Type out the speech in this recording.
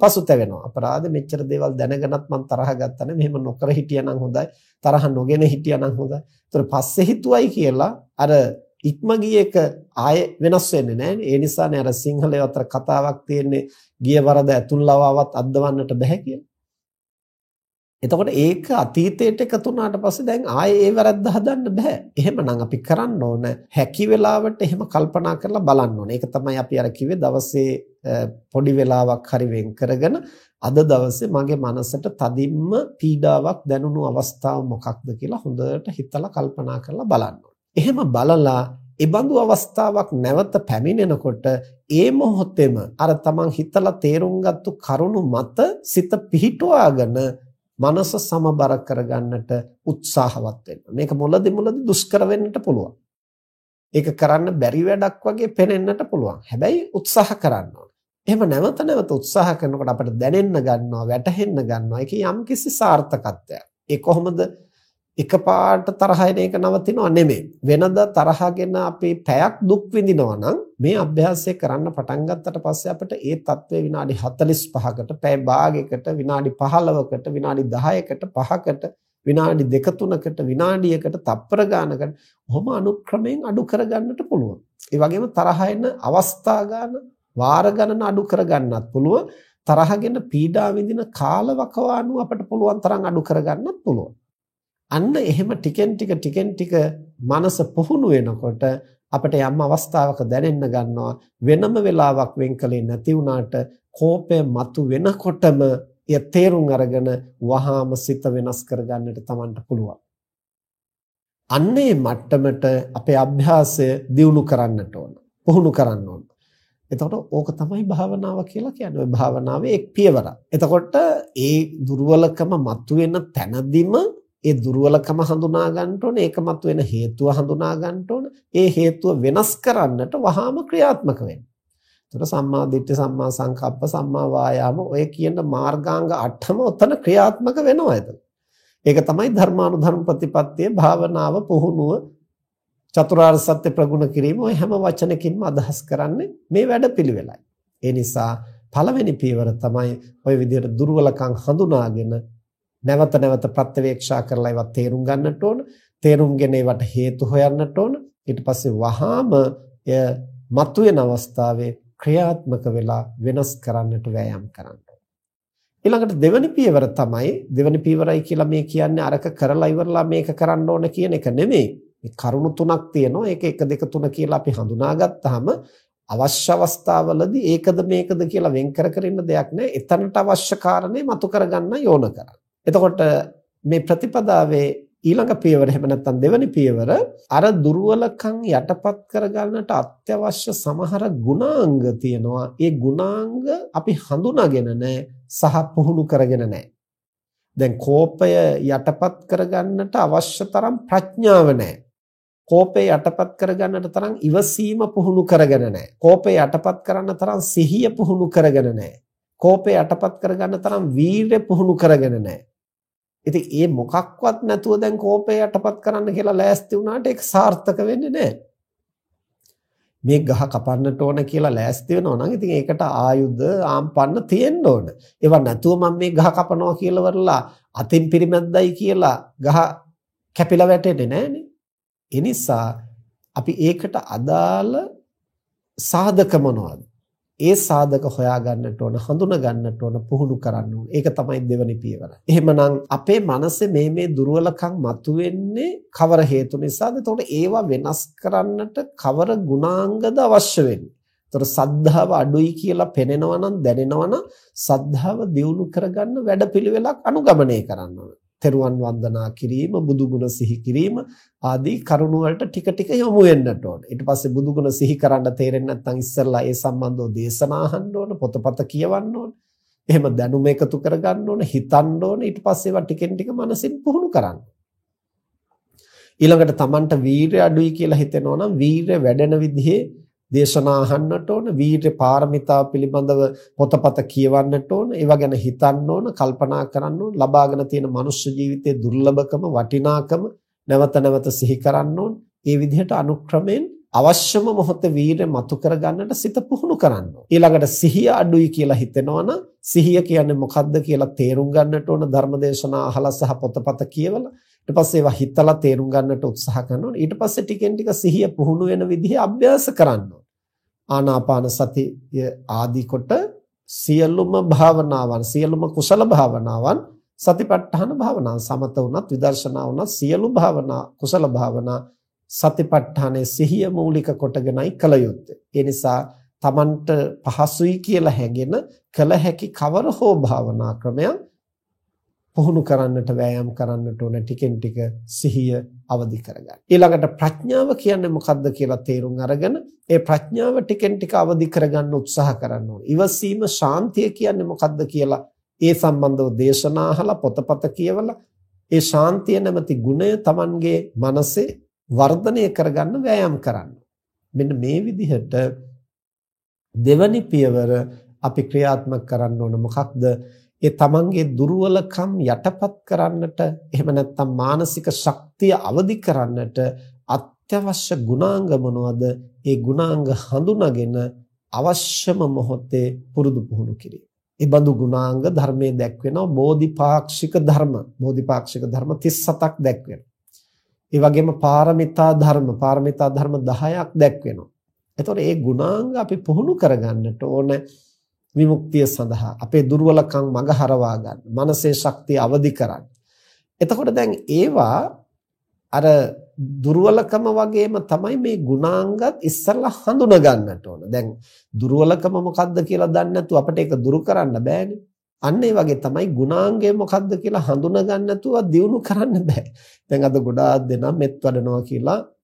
පසුතැවෙනවා. අපරාධ මෙච්චර දේවල් දැනගෙනත් මං තරහ ගත්තා මෙහෙම නොකර හිටියානම් හොඳයි. තරහ නොගෙන හිටියානම් හොඳයි. ඒතර පස්සේ හිතුවයි කියලා අර ඉක්ම ගිය එක ආයේ වෙනස් වෙන්නේ නැහැ. ඒ නිසානේ අර සිංහලයේ අතර කතාවක් තියෙන්නේ ගිය වරද ඇතුල් ලවාවත් අද්දවන්නට බෑ කියලා. එතකොට ඒක අතීතයට එකතු වුණාට පස්සේ දැන් ආයේ ඒ වැරද්ද හදන්න බෑ. එහෙමනම් අපි කරන්න ඕන හැකි වෙලාවට එහෙම කල්පනා කරලා බලන්න ඕන. ඒක තමයි අපි අර කිව්වේ දවසේ පොඩි වෙලාවක් හරි වෙන් කරගෙන අද දවසේ මගේ මනසට තදින්ම පීඩාවක් දැනුණු අවස්ථාව මොකක්ද කියලා හොඳට හිතලා කල්පනා කරලා බලන්න එහෙම බලලා ඒබඳු අවස්ථාවක් නැවත පැමිණෙනකොට ඒ මොහොතේම අර තමන් හිතලා තේරුම් ගත්තු කරුණු මත සිත පිහිටුවාගෙන මනස සමබර කරගන්නට උත්සාහවත් වෙන්න. මේක මුලදි මුලදි දුෂ්කර වෙන්නට පුළුවන්. ඒක කරන්න බැරි වැඩක් වගේ පෙනෙන්නට පුළුවන්. හැබැයි උත්සාහ කරන්න ඕන. එහෙම නැවත නැවත උත්සාහ කරනකොට අපිට දැනෙන්න ගන්නවා, වැටහෙන්න ගන්නවා. ඒකේ යම්කිසි සාර්ථකත්වයක්. ඒ කොහොමද එකපාරට තරහ එන එක නවතිනව නෙමෙයි. වෙනද තරහගෙන අපි පැයක් දුක් විඳිනවා නම් මේ අභ්‍යාසය කරන්න පටන් ගත්තට පස්සේ අපිට ඒ தત્ත්වය විනාඩි 45කට, පැය භාගයකට, විනාඩි 15කට, විනාඩි 10කට, 5කට, විනාඩි 2-3කට, විනාඩියකට, තප්පර ගානකට ඔහොම අනුක්‍රමයෙන් අඩු කරගන්නට පුළුවන්. ඒ වගේම තරහ එන අවස්ථා ගාන, වාර ගණන අඩු කරගන්නත් පුළුවන්. තරහගෙන පීඩා විඳින කාලවකවානුව අපිට පුළුවන් තරම් අඩු කරගන්නත් පුළුවන්. අන්න එහෙම ටිකෙන් ටික ටිකෙන් ටික මනස පුහුණු වෙනකොට අපිට යම් අවස්ථාවක දැනෙන්න ගන්නවා වෙනම වෙලාවක් වෙන් කලේ නැති වුණාට කෝපය මතු වෙනකොටම එය තේරුම් අරගෙන වහාම සිත වෙනස් කරගන්නට Tamanට පුළුවන්. අන්නේ මට්ටමට අපේ අභ්‍යාසය දියුණු කරන්නට ඕන. පුහුණු කරන්න ඕන. එතකොට ඕක තමයි භාවනාව කියලා කියන්නේ. ඔය භාවනාවේ එක් පියවරක්. එතකොට ඒ දුර්වලකම මතුවෙන තැනදීම ඒ දුර්වලකම හඳුනා ගන්න ඕනේ ඒක මතුවෙන හේතුව හඳුනා ගන්න ඕනේ ඒ හේතුව වෙනස් කරන්නට වහාම ක්‍රියාත්මක වෙන්න. එතකොට සම්මා දිට්ඨි සම්මා සංකප්ප සම්මා වායාම ඔය කියන මාර්ගාංග 8ම උතන ක්‍රියාත්මක වෙනවා එතන. ඒක තමයි ධර්මානුධර්ම ප්‍රතිපත්තියේ භාවනාව පුහුණුව චතුරාර්ය සත්‍ය ප්‍රගුණ කිරීම ඔය හැම වචනකින්ම අදහස් කරන්නේ මේ වැඩපිළිවෙලයි. ඒ නිසා පළවෙනි පියවර තමයි ඔය විදිහට දුර්වලකම් හඳුනාගෙන නැවත නැවත ප්‍රත්‍යවේක්ෂා කරලා ඒවා තේරුම් ගන්නට ඕන. තේරුම්ගෙන ඒවට හේතු හොයන්නට ඕන. ඊට පස්සේ වහාම එය මතුවෙන අවස්ථාවේ ක්‍රියාත්මක වෙලා වෙනස් කරන්නට වෑයම් කරන්න. ඊළඟට දෙවනි පියවර තමයි දෙවනි පියවරයි කියලා මේ කියන්නේ අරක කරලා ඉවරලා මේක කරන්න ඕන කියන එක නෙමෙයි. මේ කරුණු තුනක් තියෙනවා. ඒක 1 2 3 කියලා අපි හඳුනාගත්තාම අවශ්‍ය අවස්ථාවලදී ඒකද මේකද කියලා වෙන් කර කර ඉන්න දෙයක් නෑ. එතනට අවශ්‍ය කාරණේ මතු කරගන්න යෝන කරන්න. එතකොට මේ ප්‍රතිපදාවේ ඊළඟ පියවර එහෙම නැත්නම් දෙවැනි පියවර අර දුර්වලකම් යටපත් කරගන්නට අත්‍යවශ්‍ය සමහර ගුණාංග තියෙනවා. ඒ ගුණාංග අපි හඳුනාගෙන නැහැ සහ පුහුණු කරගෙන නැහැ. දැන් කෝපය යටපත් කරගන්නට අවශ්‍ය තරම් ප්‍රඥාව නැහැ. කෝපය යටපත් කරගන්නට තරම් ඉවසීම පුහුණු කරගෙන නැහැ. කෝපය යටපත් කරන්න තරම් සිහිය පුහුණු කරගෙන නැහැ. කෝපය යටපත් කරගන්න තරම් වීරය පුහුණු කරගෙන නැහැ. ඉතින් ඒ මොකක්වත් නැතුව දැන් කෝපය යටපත් කරන්න කියලා ලෑස්ති වුණාට ඒක සාර්ථක වෙන්නේ නැහැ. මේ ගහ කපන්නට ඕන කියලා ලෑස්ති වෙනවා නම් ඉතින් ඒකට ආයුධ ආම්පන්න තියෙන්න ඕන. ඒවා නැතුව මම මේ ගහ කපනවා කියලා වරලා අතින් පිරිමැද්දයි කියලා ගහ කැපිලා වැටෙන්නේ නැහනේ. ඒ නිසා අපි ඒකට අදාළ සාධක මොනවද? ඒ සාධක හොයා ගන්නට ඕන හඳුනා ගන්නට ඕන පුහුණු කරන්න ඕන. ඒක තමයි දෙවනි පියවර. එහෙමනම් අපේ මනසේ මේ මේ දුර්වලකම් මතුවෙන්නේ කවර හේතු නිසාද? එතකොට ඒවා වෙනස් කරන්නට කවර ගුණාංගද අවශ්‍ය වෙන්නේ? එතකොට සද්ධාව අඩුයි කියලා පෙනෙනවා නම් දැනෙනවා නම් සද්ධාව දියුණු කරගන්න වැඩපිළිවෙලක් අනුගමනය කරන්න ඕන. තෙරුවන් වන්දනා කිරීම, බුදු ගුණ සිහි කිරීම ආදී කරුණු වලට ටික ටික යොමු වෙන්නට ඕන. ඊට පස්සේ බුදු ගුණ සිහි කරන්න තේරෙන්නේ නැත්නම් ඉස්සෙල්ලා ඒ සම්බන්ධව දේශනා අහන්න ඕන, පොතපත කියවන්න ඕන. එහෙම දැනුම එකතු කරගන්න ඕන, හිතන්න ඕන. ඊට පස්සේ ඒවා ටිකෙන් ටික මනසින් පුහුණු කරන්න. ඊළඟට Tamanට වීරය අඩුයි කියලා හිතෙනවා නම් වීරය වැඩෙන විදිහේ දේශනා අහන්නට ඕන වීර්ය පාරමිතා පිළිබඳව පොතපත කියවන්නට ඕන ඒවා ගැන හිතන්න ඕන කල්පනා කරන්න ඕන ලබාගෙන තියෙන මනුෂ්‍ය ජීවිතයේ දුර්ලභකම වටිනාකම නැවත නැවත සිහි කරන්න ඕන. ඒ විදිහට අනුක්‍රමයෙන් අවශ්‍යම මොහොතේ වීරය මතු කරගන්නට සිත පුහුණු කරන්න ඊළඟට සිහිය අඩුයි කියලා හිතෙනවනම් සිහිය කියන්නේ මොකක්ද කියලා තේරුම් ගන්නට ඕන ධර්මදේශනා අහලා සහ පොතපත කියවලා ඊට පස්සේ ඒවා හිතලා තේරුම් ගන්නට උත්සාහ කරනවා ඊට පස්සේ ටිකෙන් ටික සිහිය පුහුණු වෙන විදිහේ අභ්‍යාස කරන්න ආනාපාන සතිය ආදී කොට සියලුම භාවනාවන් සියලුම කුසල භාවනාවන් සතිපට්ඨාන භාවනාව සමත වුණත් විදර්ශනා වුණත් සියලු භාවනා කුසල භාවනා සතිපට්ඨානයේ සිහිය මූලික කොටගෙනයි කළ යුත්තේ. ඒ නිසා Tamanට පහසුයි කියලා හැඟෙන කළ හැකි කවර හෝ භාවනා ක්‍රමයක් පුහුණු කරන්නට වෑයම් කරන්නට ඕන ටිකෙන් ටික සිහිය අවදි කරගන්න. ඊළඟට ප්‍රඥාව කියන්නේ මොකක්ද කියලා තේරුම් අරගෙන ඒ ප්‍රඥාව ටිකෙන් ටික අවදි කරගන්න උත්සාහ කරන්න ඕන. ඉවසීම ශාන්තිය කියන්නේ මොකක්ද කියලා ඒ සම්බන්ධව දේශනා අහලා පොතපත කියවලා ඒ ශාන්තිය නැමැති ගුණය Tamanගේ මනසේ වර්ධනය කරගන්න වෑයම් කරන්න. මෙන්න මේ විදිහට දෙවනි පියවර අපි ක්‍රියාත්මක කරන්න ඕන මොකක්ද? ඒ තමන්ගේ දුර්වලකම් යටපත් කරන්නට එහෙම නැත්නම් මානසික ශක්තිය අවදි කරන්නට අත්‍යවශ්‍ය ගුණාංග මොනවද? ඒ ගුණාංග හඳුනාගෙන අවශ්‍යම මොහොතේ පුරුදු පුහුණු කිරීම. ඒ බඳු ගුණාංග ධර්මයේ දැක්වෙනවා බෝධිපාක්ෂික ධර්ම. බෝධිපාක්ෂික ධර්ම 37ක් දැක්වෙනවා. ඒ වගේම පාරමිතා ධර්ම පාරමිතා ධර්ම 10ක් දැක්වෙනවා. එතකොට මේ ගුණාංග අපි පුහුණු කරගන්නට ඕන විමුක්තිය සඳහා අපේ දුර්වලකම් මගහරවා ගන්න. මනසේ ශක්තිය අවදි කරන්න. එතකොට දැන් ඒවා අර දුර්වලකම වගේම තමයි මේ ගුණාංගත් ඉස්සරලා හඳුනා ගන්නට ඕන. දැන් දුර්වලකම මොකද්ද කියලා දන්නේ නැතුව අපිට ඒක දුරු කරන්න බෑනේ. අන්න ඒ වගේ තමයි ගුණාංගය මොකක්ද කියලා හඳුනා ගන්න නැතුව දියුණු කරන්න බෑ. දැන් අද ගොඩාක් දෙනා මෙත් වඩනවා කියලා